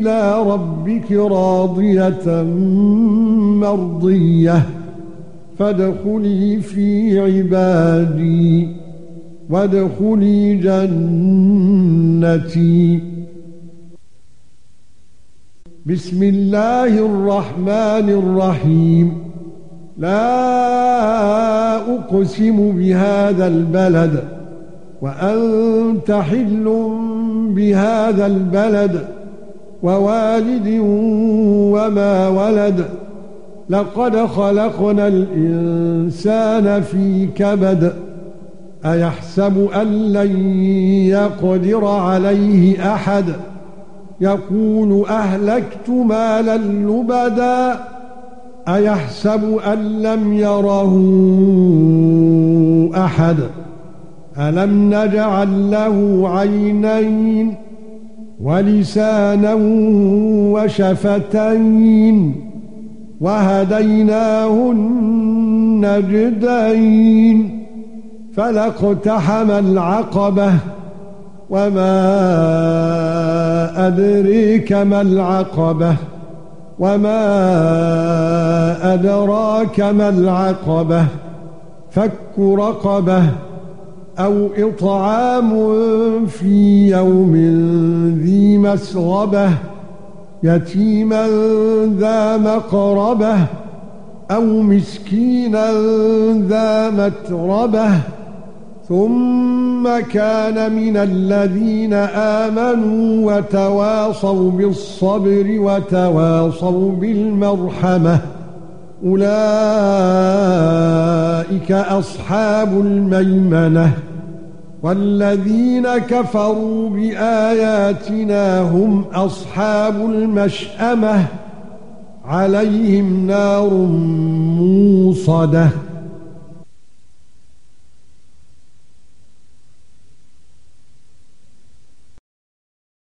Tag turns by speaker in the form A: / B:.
A: إلى ربك راضية مرضية فادخلي في عبادي وادخلي جنتي. بسم الله الرحمن الرحيم. لا أقسم بهذا البلد وأنت حل بهذا البلد. ووالد وما ولد. لقد خلقنا الإنسان في كبد. أيحسب أن لن يقدر عليه أحد؟ يقول أهلكت مالا لبدا. أيحسب أن لم يره أحد؟ ألم نجعل له عينين؟ ولسانا وشفتين وهديناه النجدين فلاقتحم العقبة وما أدريك ما العقبة وما أدراك ما العقبة فك رقبة أو إطعام في يوم مسغبه يتيما ذا مقربه أو مسكينا ذا متربه. ثُمَّ كَانَ مِنَ الَّذِينَ آمَنُوا وَتَوَاصَوْا بِالصَّبْرِ وَتَوَاصَوْا بِالْمَرْحَمَةِ. أُولَئِكَ أَصْحَابُ الْمَيْمَنَةِ. وَالَّذِينَ كَفَرُوا بِآيَاتِنَا هُمْ أَصْحَابُ الْمَشْأَمَةِ عَلَيْهِمْ نَارٌ مُّؤْصَدَةٌ